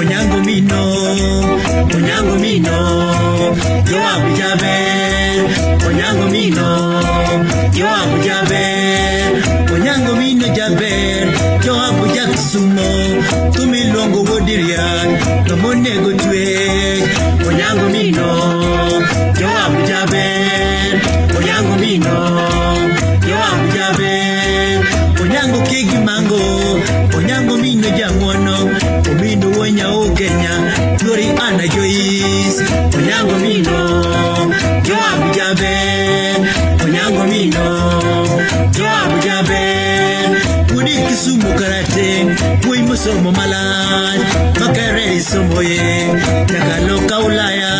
Onyango mino, onyango mino, yo abuja ben. Onyango mino, yo abuja ben. Onyango mino jaber, yo abuja kisumo. Tumiluongo wodirian, tomonego twech. Onyango mino, yo abuja ben. Onyango mino, yo abuja ben. Onyango kegi mango, onyango mino jangwono. na Joyce Onyango Mino Joab Jaben Onyango Mino Joab Jaben Kudi Kisumu Karate Kui Musomo Malaj Makere Isomoye Tagaloka Ulaya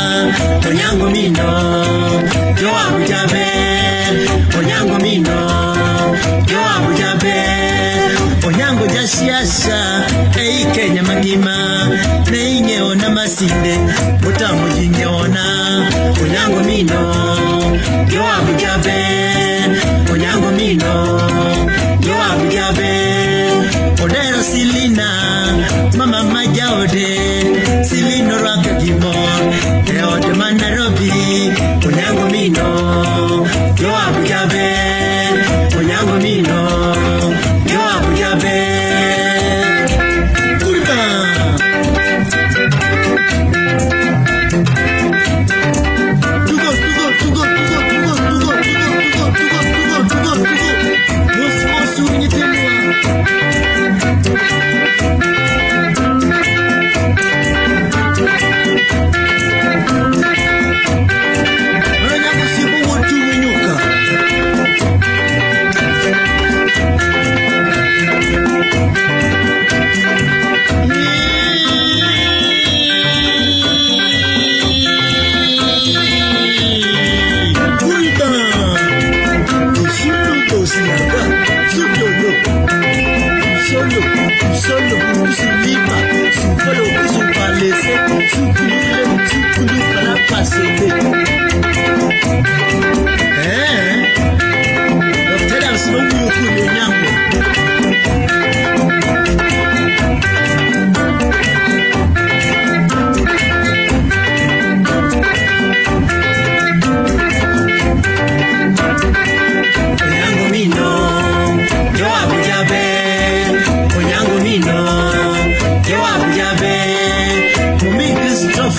Onyango Mino Joab Jaben Onyango Mino Joab Jaben Onyango Jasiasa basinde butamujinjona onyango mino joa bujabe. Onyango mino joa odero silina.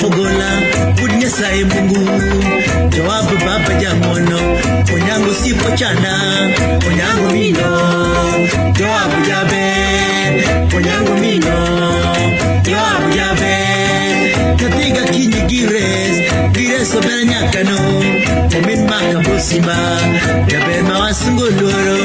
kufogola Bud Nyasaye Mungu. Jowabu baba jamono Onyango sipo chana Onyango mino. Jowabu jabe Onyango mino. Jowabu jabe Katiga kinyi gires Gires obera nyakano. Omin maka busima Jabe mawasungoloro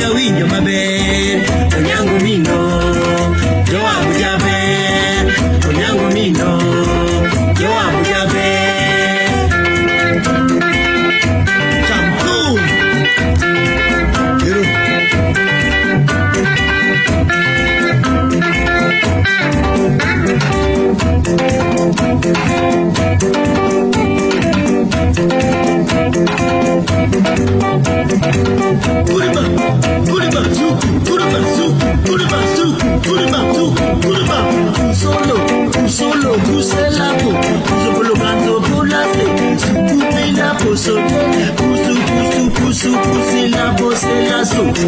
miya winjo maber. pousser la peau, je peux le prendre pour la couper la peau, sauter, pousse, pousse, pousse, pousser la peau, c'est la sauce.